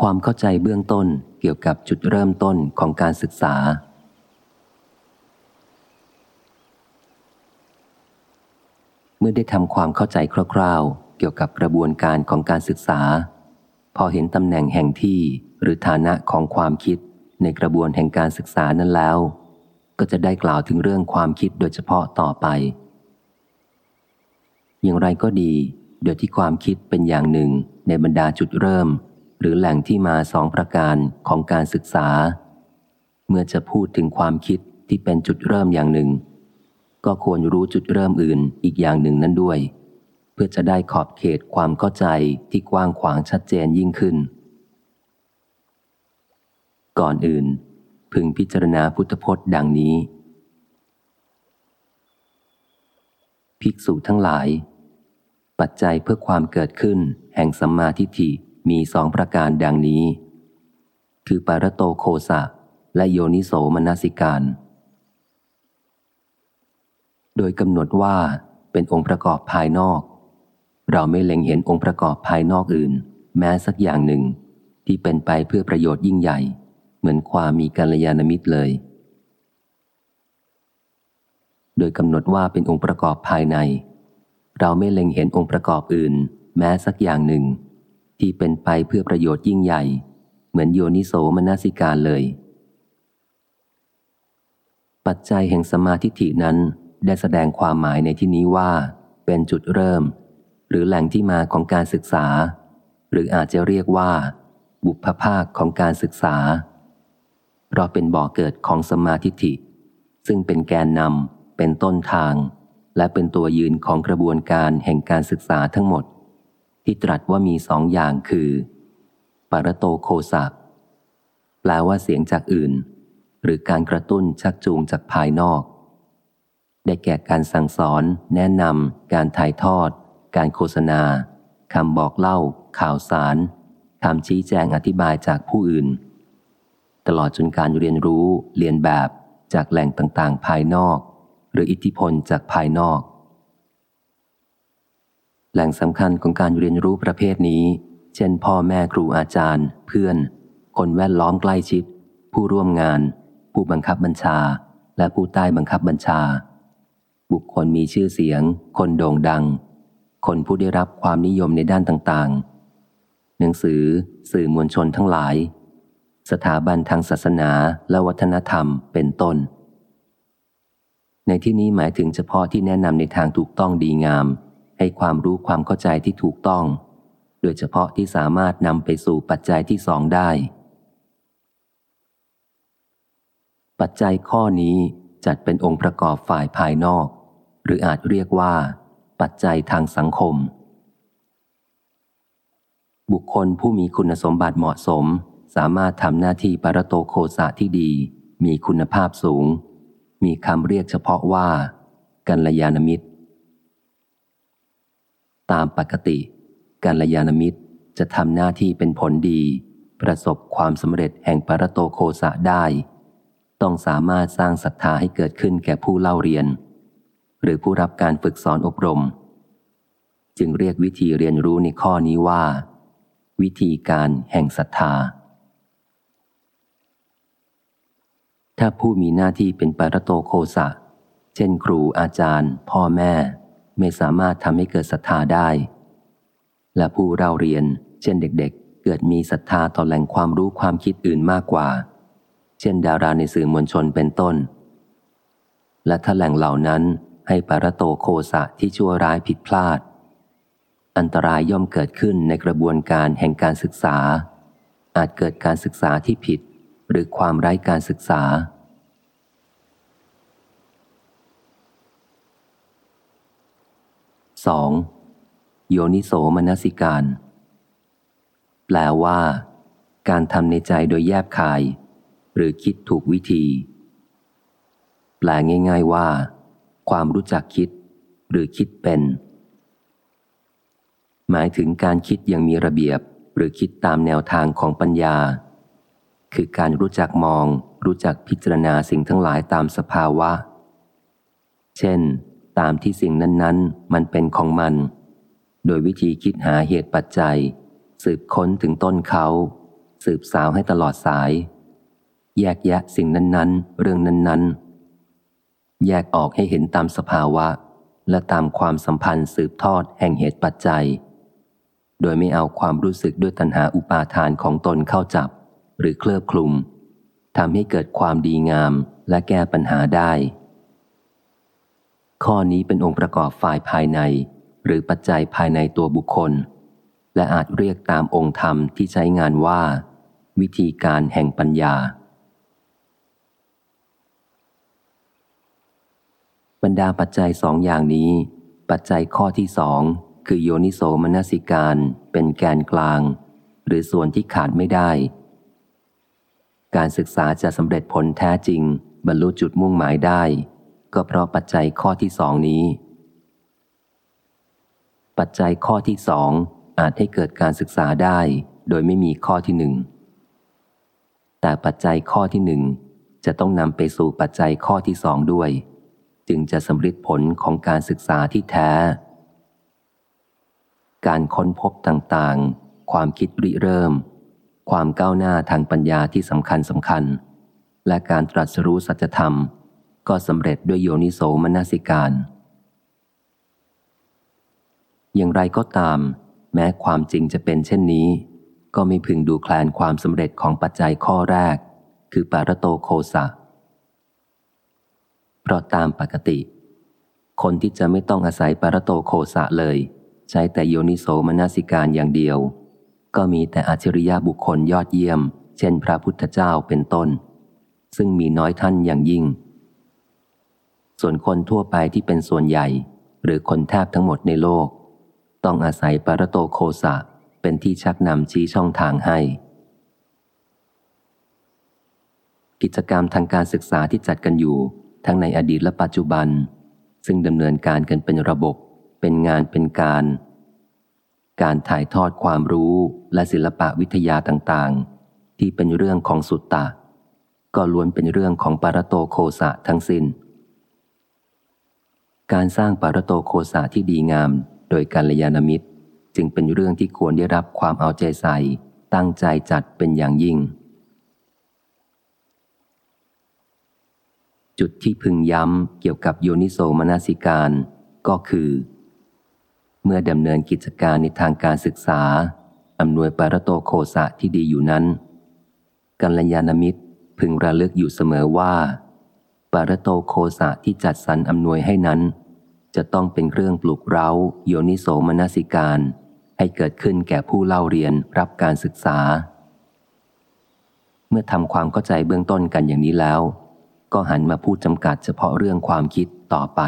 ความเข้าใจเบื้องต้นเกี่ยวกับจุดเริ่มต้นของการศึกษา เมื่อได้ทำความเข้าใจคร่าวๆ เกี่ยวกับกระบวนการของการศึกษา พอเห็นตำแหน่งแห่งที่หรือฐานะของความคิดในกระบวนแห่งการศึกษานั้นแล้ว ก็จะได้กล่าวถึงเรื่องความคิดโดยเฉพาะต่อไป อย่างไรก็ดี โดยที่ความคิดเป็นอย่างหนึ่งในบรรดาจุดเริ่ม หรือแหล่งที่มาสองประการของการศึกษา เมื่อจะพูดถึงความคิดที่เป็นจุดเริ่มอย่างหนึ่ง ก็ควรรู้จุดเริ่มอื่นอีกอย่างหนึ่งนั้นด้วย เพื่อจะได้ขอบเขตความเข้าใจที่กว้างขวางชัดเจนยิ่งขึ้น ก่อนอื่น พึงพิจารณาพุทธพจน์ดังนี้ ภิกษุทั้งหลาย ปัจจัยเพื่อความเกิดขึ้นแห่งสัมมาทิฏฐิ มีสองประการดังนี้ คือปารโตโคสะ และโยนิโสมนสิการ โดยกำหนดว่าเป็นองค์ประกอบภายนอก เราไม่เล็งเห็นองค์ประกอบภายนอกอื่น แม้สักอย่างหนึ่ง ที่เป็นไปเพื่อประโยชน์ยิ่งใหญ่ เหมือนความมีกัลยาณมิตรเลย โดยกำหนดว่าเป็นองค์ประกอบภายใน เราไม่เล็งเห็นองค์ประกอบอื่น แม้สักอย่างหนึ่ง ที่เป็นไปเพื่อประโยชน์ยิ่งใหญ่ เหมือนโยนิโสมนสิการเลย ปัจจัยแห่งสมาธิฐินั้นได้แสดงความหมายในที่นี้ว่า เป็นจุดเริ่ม หรือแหล่งที่มาของการศึกษา หรืออาจจะเรียกว่า บุพภาคของการศึกษา เพราะเป็นบ่อเกิดของสมาธิฐิ ซึ่งเป็นแกนนำเป็นต้นทาง และเป็นตัวยืนของกระบวนการแห่งการศึกษาทั้งหมด ที่ตรัสว่ามีสองอย่างคือ ปรโตโคสะแปลว่าเสียงจากอื่น หรือการกระตุ้นชักจูงจากภายนอก ได้แก่การสั่งสอน แนะนำการถ่ายทอด การโฆษณาคำบอกเล่า ข่าวสารคำชี้แจงอธิบายจากผู้อื่น ตลอดจนการเรียนรู้ เรียนแบบจากแหล่งต่างๆ ภายนอก หรืออิทธิพลจากภายนอก แหล่งสำคัญของการเรียนรู้ประเภทนี้ เช่นพ่อแม่ครูอาจารย์ เพื่อน คนแวดล้อมใกล้ชิด ผู้ร่วมงาน ผู้บังคับบัญชา และผู้ใต้บังคับบัญชา บุคคลมีชื่อเสียง คนโด่งดัง คนผู้ได้รับความนิยมในด้านต่างๆ หนังสือ สื่อมวลชนทั้งหลาย สถาบันทางศาสนาและวัฒนธรรมเป็นต้น ในที่นี้หมายถึงเฉพาะที่แนะนำในทางถูกต้องดีงาม ให้ความรู้ความเข้าใจที่ถูกต้อง โดยเฉพาะที่สามารถนำไปสู่ปัจจัยที่สองได้ ปัจจัยข้อนี้จัดเป็นองค์ประกอบฝ่ายภายนอก หรืออาจเรียกว่า ปัจจัยทางสังคม บุคคลผู้มีคุณสมบัติเหมาะสม สามารถทำหน้าที่ปรโตโคสะที่ดี มีคุณภาพสูง มีคำเรียกเฉพาะว่ากัลยาณมิตร ตามปกติกัลยาณมิตรจะทำหน้าที่เป็นผลดี ประสบความสำเร็จแห่งปรโตโคสะได้ ต้องสามารถสร้างศรัทธาให้เกิดขึ้นแก่ผู้เล่าเรียน หรือผู้รับการฝึกสอนอบรม จึงเรียกวิธีเรียนรู้ในข้อนี้ว่า วิธีการแห่งศรัทธา ถ้าผู้มีหน้าที่เป็นปรโตโคสะเช่นครูอาจารย์ พ่อแม่ ไม่สามารถทำให้เกิดศรัทธาได้ และผู้เราเรียน เช่นเด็กๆ เกิดมีศรัทธาต่อแหล่งความรู้ความคิดอื่นมากกว่า เช่นดาราในสื่อมวลชนเป็นต้น และถ้าแหล่งเหล่านั้นให้ปรโตโคสะที่ชั่วร้ายผิดพลาด อันตรายย่อมเกิดขึ้นในกระบวนการแห่งการศึกษา อาจเกิดการศึกษาที่ผิด หรือความไร้การศึกษา 2. โยนิโสมนสิการ แปลว่า การทำในใจโดยแยบคาย หรือคิดถูกวิธี แปลง่าย ๆว่า ความรู้จักคิด หรือคิดเป็น หมายถึงการคิดอย่างมีระเบียบ หรือคิดตามแนวทางของปัญญา คือการรู้จักมอง รู้จักพิจารณาสิ่งทั้งหลายตามสภาวะ เช่น ตามที่สิ่งนั้นๆ มันเป็นของมัน โดยวิธีคิดหาเหตุปัจจัย สืบค้นถึงต้นเขา สืบสาวให้ตลอดสาย แยกแยะสิ่งนั้นๆ เรื่องนั้นๆ แยกออกให้เห็นตามสภาวะ และตามความสัมพันธ์สืบทอดแห่งเหตุปัจจัย โดยไม่เอาความรู้สึกด้วยตัณหาอุปาทานของตนเข้าจับ หรือเคลือบคลุมทำให้เกิดความดีงามและแก้ปัญหาได้ ข้อนี้เป็นองค์ประกอบฝ่ายภายใน หรือปัจจัยภายในตัวบุคคล และอาจเรียกตามองค์ธรรมที่ใช้งานว่า วิธีการแห่งปัญญา บรรดาปัจจัยสองอย่างนี้ ปัจจัยข้อที่สองคือโยนิโสมนสิการเป็นแกนกลาง หรือส่วนที่ขาดไม่ได้ การศึกษาจะสำเร็จผลแท้จริง บรรลุจุดมุ่งหมายได้ ก็เพราะปัจจัยข้อที่สองนี้ ปัจจัยข้อที่สองอาจให้เกิดการศึกษาได้ โดยไม่มีข้อที่หนึ่ง แต่ปัจจัยข้อที่หนึ่งจะต้องนำไปสู่ปัจจัยข้อที่สองด้วย จึงจะสำเร็จผลของการศึกษาที่แท้ การค้นพบต่างๆ ความคิดริเริ่ม ความก้าวหน้าทางปัญญาที่สำคัญสำคัญ และการตรัสรู้สัจธรรม ก็สำเร็จด้วยโยนิโสมนสิการ อย่างไรก็ตาม แม้ความจริงจะเป็นเช่นนี้ ก็ไม่พึงดูแคลนความสำเร็จของปัจจัยข้อแรก คือปารโตโคสะเพราะตามปกติ คนที่จะไม่ต้องอาศัยปารโตโคสะเลย ใช้แต่โยนิโสมนสิการอย่างเดียว ก็มีแต่อัจฉริยะบุคคลยอดเยี่ยม เช่นพระพุทธเจ้าเป็นต้น ซึ่งมีน้อยท่านอย่างยิ่ง ส่วนคนทั่วไปที่เป็นส่วนใหญ่ หรือคนแทบทั้งหมดในโลก ต้องอาศัยปารโตโคสะเป็นที่ชักนำชี้ช่องทางให้ กิจกรรมทางการศึกษาที่จัดกันอยู่ ทั้งในอดีตและปัจจุบัน ซึ่งดำเนินการกันเป็นระบบ เป็นงานเป็นการ การถ่ายทอดความรู้และศิลปะวิทยาต่างๆ ที่เป็นเรื่องของสุตตะ ก็ล้วนเป็นเรื่องของปารโตโคสะทั้งสิน้น การสร้างปารโตโคสะที่ดีงาม โดยการยานมิตร จึงเป็นเรื่องที่ควรได้รับความเอาใจใส่ ตั้งใจจัดเป็นอย่างยิ่ง จุดที่พึงย้ำเกี่ยวกับโยนิโสมนสิการก็คือ เมื่อดำเนินกิจการในทางการศึกษาอำนวยปารโตโคสะที่ดีอยู่นั้นกัลยาณมิตรพึงระลึกอยู่เสมอว่า ปารโตโคสะที่จัดสรรอำนวยให้นั้น จะต้องเป็นเครื่องปลุกเร้า โยนิโสมนสิการ ให้เกิดขึ้นแก่ผู้เล่าเรียนรับการศึกษา เมื่อทำความเข้าใจเบื้องต้นกันอย่างนี้แล้ว ก็หันมาพูดจำกัดเฉพาะเรื่องความคิดต่อไป